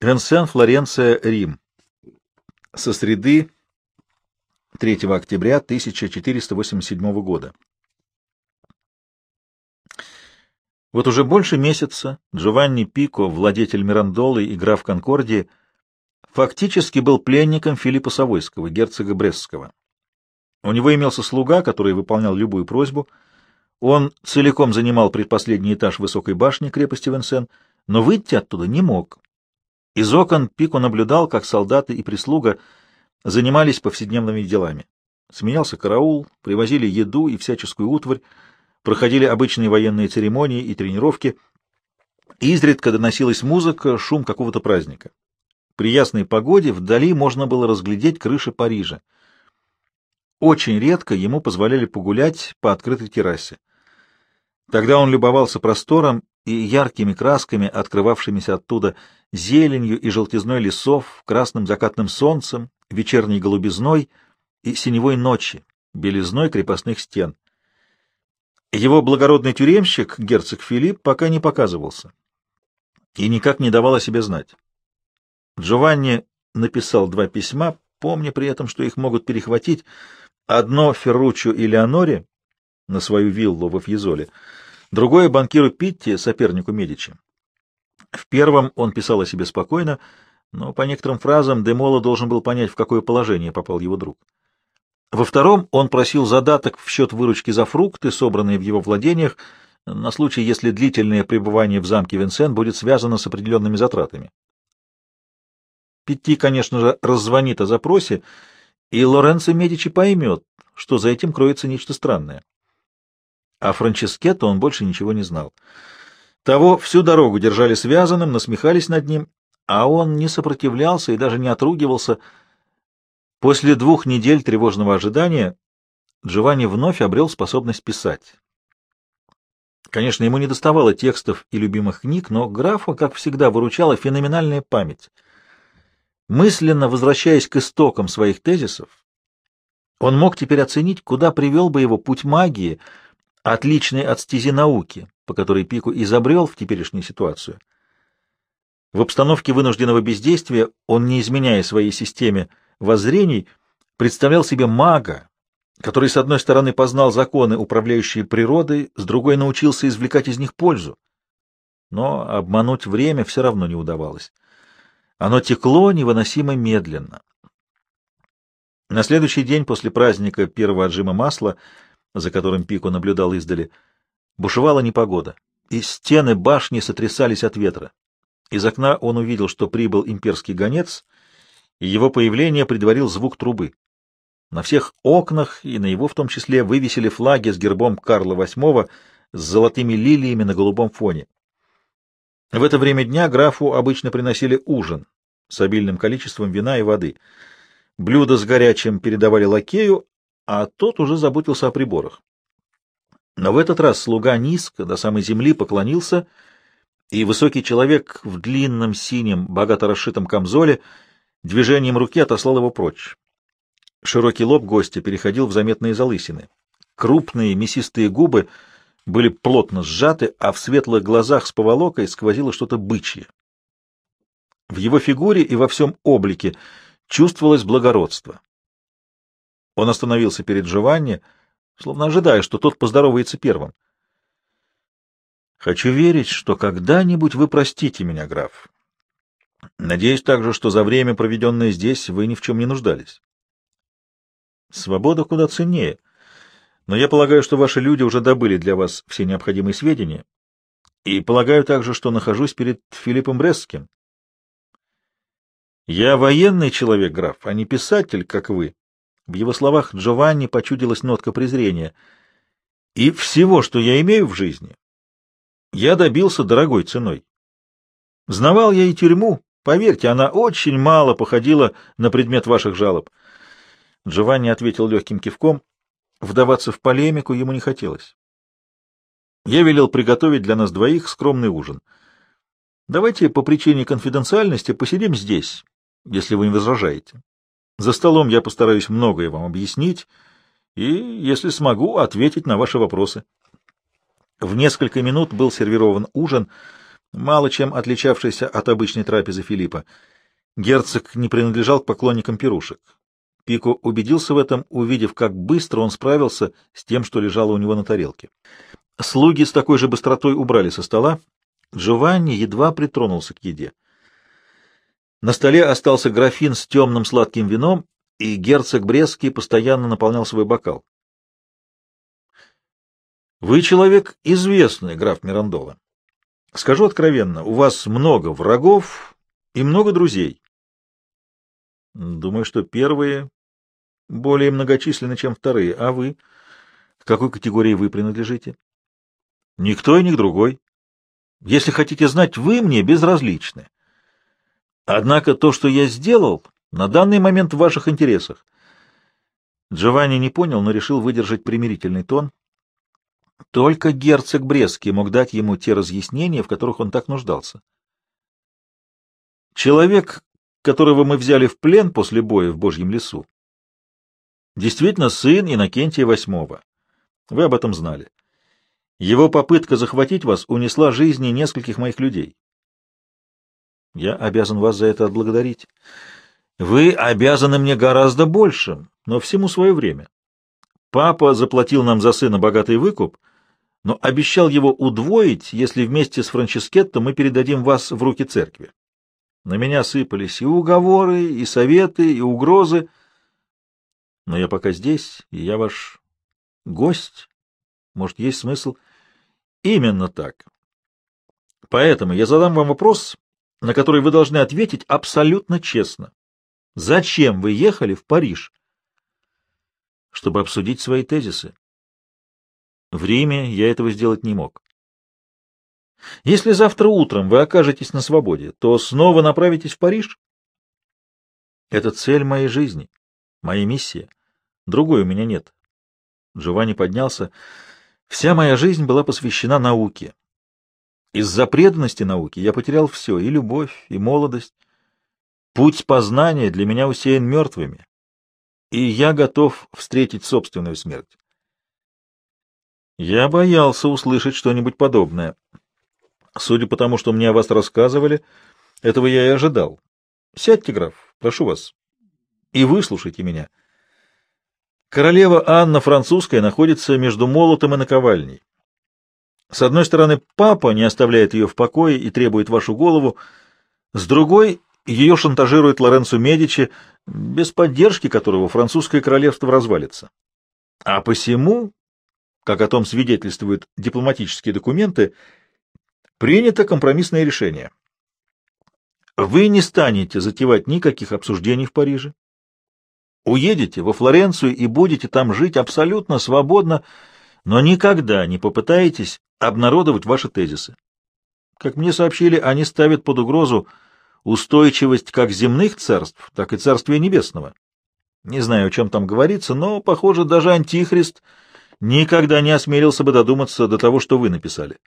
Венсен, Флоренция, Рим. Со среды 3 октября 1487 года. Вот уже больше месяца Джованни Пико, владетель Мирандолы и граф Конкордии, фактически был пленником Филиппа Савойского, герцога Брестского. У него имелся слуга, который выполнял любую просьбу. Он целиком занимал предпоследний этаж высокой башни крепости Венсен, но выйти оттуда не мог. Из окон Пико наблюдал, как солдаты и прислуга занимались повседневными делами. Сменялся караул, привозили еду и всяческую утварь, проходили обычные военные церемонии и тренировки. Изредка доносилась музыка, шум какого-то праздника. При ясной погоде вдали можно было разглядеть крыши Парижа. Очень редко ему позволяли погулять по открытой террасе. Тогда он любовался простором и яркими красками, открывавшимися оттуда зеленью и желтизной лесов, красным закатным солнцем, вечерней голубизной и синевой ночи, белизной крепостных стен. Его благородный тюремщик, герцог Филипп, пока не показывался и никак не давал о себе знать. Джованни написал два письма, помня при этом, что их могут перехватить, одно Ферруччо и Леоноре на свою виллу во Фьезоле, другое банкиру Питти, сопернику Медичи. В первом он писал о себе спокойно, но по некоторым фразам Демола должен был понять, в какое положение попал его друг. Во втором он просил задаток в счет выручки за фрукты, собранные в его владениях, на случай, если длительное пребывание в замке Винсен будет связано с определенными затратами. Питти, конечно же, раззвонит о запросе, и Лоренцо Медичи поймет, что за этим кроется нечто странное. А Франческетто он больше ничего не знал. Того всю дорогу держали связанным, насмехались над ним, а он не сопротивлялся и даже не отругивался, После двух недель тревожного ожидания Джованни вновь обрел способность писать. Конечно, ему не доставало текстов и любимых книг, но графа, как всегда, выручала феноменальная память. Мысленно возвращаясь к истокам своих тезисов, он мог теперь оценить, куда привел бы его путь магии, отличный от стези науки, по которой Пику изобрел в теперешнюю ситуацию. В обстановке вынужденного бездействия он, не изменяя своей системе, воззрений представлял себе мага, который, с одной стороны, познал законы, управляющие природой, с другой научился извлекать из них пользу. Но обмануть время все равно не удавалось. Оно текло невыносимо медленно. На следующий день после праздника первого отжима масла, за которым Пико наблюдал издали, бушевала непогода, и стены башни сотрясались от ветра. Из окна он увидел, что прибыл имперский гонец — и его появление предварил звук трубы. На всех окнах, и на его в том числе, вывесили флаги с гербом Карла VIII с золотыми лилиями на голубом фоне. В это время дня графу обычно приносили ужин с обильным количеством вина и воды. Блюда с горячим передавали лакею, а тот уже заботился о приборах. Но в этот раз слуга низко, до самой земли, поклонился, и высокий человек в длинном синем, богато расшитом камзоле — Движением руки отослал его прочь. Широкий лоб гостя переходил в заметные залысины. Крупные мясистые губы были плотно сжаты, а в светлых глазах с поволокой сквозило что-то бычье. В его фигуре и во всем облике чувствовалось благородство. Он остановился перед Джованни, словно ожидая, что тот поздоровается первым. «Хочу верить, что когда-нибудь вы простите меня, граф. Надеюсь также, что за время, проведенное здесь, вы ни в чем не нуждались. Свобода куда ценнее. Но я полагаю, что ваши люди уже добыли для вас все необходимые сведения. И полагаю также, что нахожусь перед Филиппом Брестским. Я военный человек, граф, а не писатель, как вы. В его словах Джованни почудилась нотка презрения. И всего, что я имею в жизни, я добился дорогой ценой. Знавал я и тюрьму, Поверьте, она очень мало походила на предмет ваших жалоб. Джованни ответил легким кивком. Вдаваться в полемику ему не хотелось. Я велел приготовить для нас двоих скромный ужин. Давайте по причине конфиденциальности посидим здесь, если вы не возражаете. За столом я постараюсь многое вам объяснить и, если смогу, ответить на ваши вопросы. В несколько минут был сервирован ужин — мало чем отличавшийся от обычной трапезы Филиппа. Герцог не принадлежал к поклонникам пирушек. Пико убедился в этом, увидев, как быстро он справился с тем, что лежало у него на тарелке. Слуги с такой же быстротой убрали со стола. Джованни едва притронулся к еде. На столе остался графин с темным сладким вином, и герцог Брестский постоянно наполнял свой бокал. Вы человек известный, граф Мирандола. Скажу откровенно, у вас много врагов и много друзей. Думаю, что первые более многочисленны, чем вторые. А вы? К какой категории вы принадлежите? Никто и ни другой. Если хотите знать, вы мне безразличны. Однако то, что я сделал, на данный момент в ваших интересах. Джованни не понял, но решил выдержать примирительный тон. Только герцог Брестский мог дать ему те разъяснения, в которых он так нуждался. Человек, которого мы взяли в плен после боя в Божьем лесу, действительно сын Иннокентия VIII. Вы об этом знали. Его попытка захватить вас унесла жизни нескольких моих людей. Я обязан вас за это отблагодарить. Вы обязаны мне гораздо больше, но всему свое время. Папа заплатил нам за сына богатый выкуп, но обещал его удвоить, если вместе с Франческетто мы передадим вас в руки церкви. На меня сыпались и уговоры, и советы, и угрозы. Но я пока здесь, и я ваш гость. Может, есть смысл? Именно так. Поэтому я задам вам вопрос, на который вы должны ответить абсолютно честно. Зачем вы ехали в Париж? Чтобы обсудить свои тезисы. В Риме я этого сделать не мог. Если завтра утром вы окажетесь на свободе, то снова направитесь в Париж? Это цель моей жизни, моя миссия. Другой у меня нет. Джованни поднялся. Вся моя жизнь была посвящена науке. Из-за преданности науке я потерял все, и любовь, и молодость. Путь познания для меня усеян мертвыми, и я готов встретить собственную смерть. Я боялся услышать что-нибудь подобное. Судя по тому, что мне о вас рассказывали, этого я и ожидал. Сядьте, граф, прошу вас, и выслушайте меня. Королева Анна Французская находится между молотом и наковальней. С одной стороны, папа не оставляет ее в покое и требует вашу голову, с другой — ее шантажирует Лоренцо Медичи, без поддержки которого французское королевство развалится. А посему как о том свидетельствуют дипломатические документы, принято компромиссное решение. Вы не станете затевать никаких обсуждений в Париже. Уедете во Флоренцию и будете там жить абсолютно свободно, но никогда не попытаетесь обнародовать ваши тезисы. Как мне сообщили, они ставят под угрозу устойчивость как земных царств, так и царствия небесного. Не знаю, о чем там говорится, но, похоже, даже Антихрист — никогда не осмелился бы додуматься до того, что вы написали.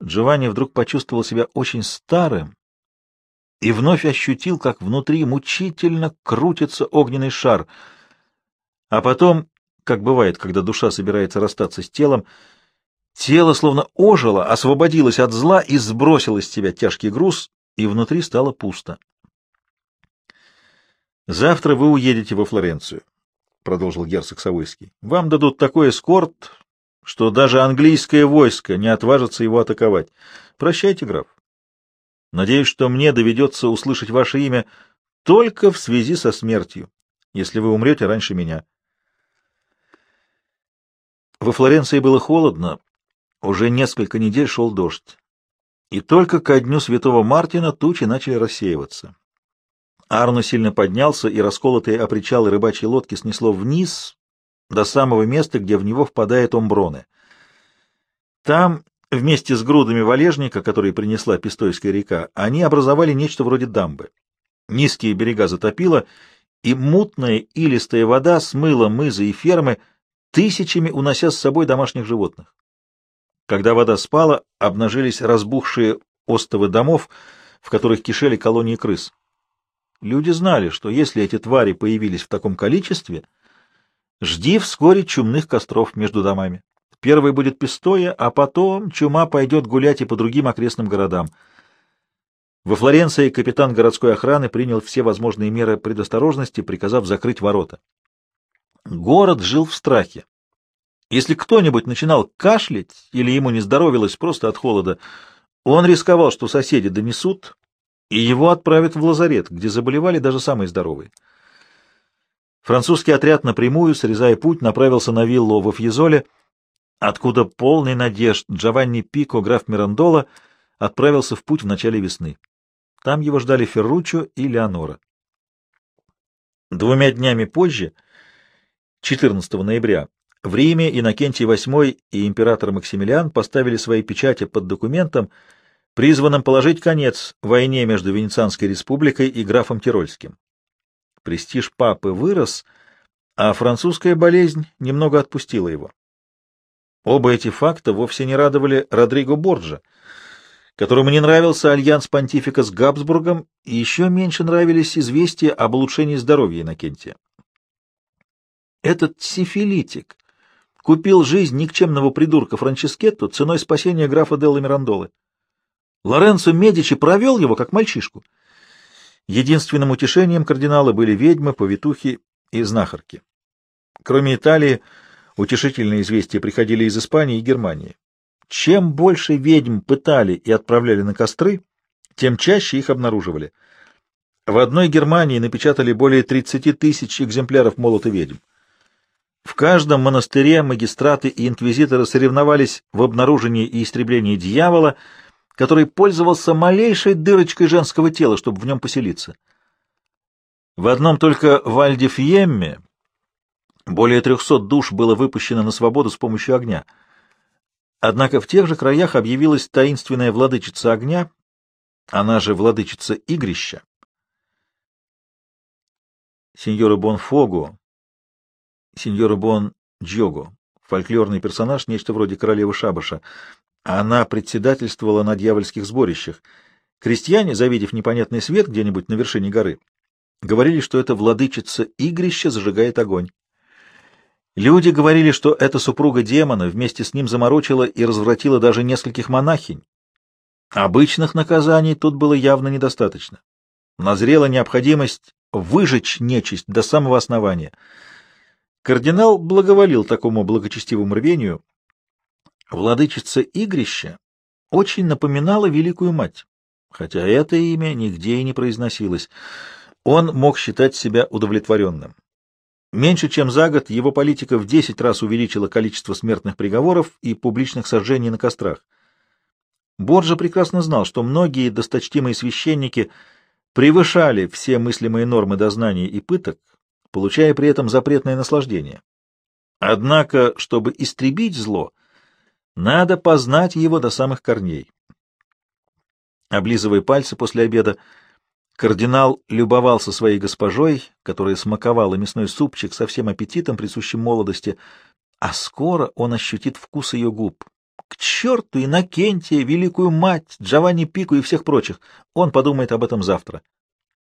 Джованни вдруг почувствовал себя очень старым и вновь ощутил, как внутри мучительно крутится огненный шар. А потом, как бывает, когда душа собирается расстаться с телом, тело словно ожило, освободилось от зла и сбросило с себя тяжкий груз, и внутри стало пусто. Завтра вы уедете во Флоренцию. — продолжил герцог Савойский, — вам дадут такой эскорт, что даже английское войско не отважится его атаковать. Прощайте, граф. Надеюсь, что мне доведется услышать ваше имя только в связи со смертью, если вы умрете раньше меня. Во Флоренции было холодно, уже несколько недель шел дождь, и только ко дню святого Мартина тучи начали рассеиваться. Арно сильно поднялся, и расколотые опричалы рыбачьей лодки снесло вниз до самого места, где в него впадает Омброне. Там, вместе с грудами валежника, которые принесла Пистойская река, они образовали нечто вроде дамбы. Низкие берега затопило, и мутная илистая вода смыла мызы и фермы, тысячами унося с собой домашних животных. Когда вода спала, обнажились разбухшие остовы домов, в которых кишели колонии крыс. Люди знали, что если эти твари появились в таком количестве, жди вскоре чумных костров между домами. Первой будет Пистоя, а потом чума пойдет гулять и по другим окрестным городам. Во Флоренции капитан городской охраны принял все возможные меры предосторожности, приказав закрыть ворота. Город жил в страхе. Если кто-нибудь начинал кашлять или ему не здоровилось просто от холода, он рисковал, что соседи донесут, и его отправят в лазарет, где заболевали даже самые здоровые. Французский отряд напрямую, срезая путь, направился на виллу во Фьезоле, откуда полный надежд Джованни Пико, граф Мирандола, отправился в путь в начале весны. Там его ждали Ферруччо и Леонора. Двумя днями позже, 14 ноября, в Риме Иннокентий VIII и император Максимилиан поставили свои печати под документом, призванным положить конец войне между Венецианской республикой и графом Тирольским. Престиж папы вырос, а французская болезнь немного отпустила его. Оба эти факта вовсе не радовали Родриго Борджа, которому не нравился альянс понтифика с Габсбургом, и еще меньше нравились известия об улучшении здоровья Иннокентия. Этот сифилитик купил жизнь никчемного придурка Франческетто ценой спасения графа Делла Мирандолы. Лоренцо Медичи провел его, как мальчишку. Единственным утешением кардинала были ведьмы, повитухи и знахарки. Кроме Италии, утешительные известия приходили из Испании и Германии. Чем больше ведьм пытали и отправляли на костры, тем чаще их обнаруживали. В одной Германии напечатали более 30 тысяч экземпляров молота ведьм. В каждом монастыре магистраты и инквизиторы соревновались в обнаружении и истреблении дьявола, который пользовался малейшей дырочкой женского тела, чтобы в нем поселиться. В одном только Вальдифьемме более трехсот душ было выпущено на свободу с помощью огня. Однако в тех же краях объявилась таинственная владычица огня, она же владычица игрища. Сеньора Бонфого сеньора Бон Джого, фольклорный персонаж, нечто вроде королевы Шабаша. Она председательствовала на дьявольских сборищах. Крестьяне, завидев непонятный свет где-нибудь на вершине горы, говорили, что это владычица игрища зажигает огонь. Люди говорили, что эта супруга демона вместе с ним заморочила и развратила даже нескольких монахинь. Обычных наказаний тут было явно недостаточно. Назрела необходимость выжечь нечисть до самого основания — Кардинал благоволил такому благочестивому рвению. Владычица Игрища очень напоминала Великую Мать, хотя это имя нигде и не произносилось. Он мог считать себя удовлетворенным. Меньше чем за год его политика в десять раз увеличила количество смертных приговоров и публичных сожжений на кострах. Борджа прекрасно знал, что многие досточтимые священники превышали все мыслимые нормы дознания и пыток, получая при этом запретное наслаждение. Однако, чтобы истребить зло, надо познать его до самых корней. Облизывая пальцы после обеда, кардинал любовался своей госпожой, которая смаковала мясной супчик со всем аппетитом, присущим молодости, а скоро он ощутит вкус ее губ. К черту Иннокентия, великую мать, Джованни Пику и всех прочих. Он подумает об этом завтра.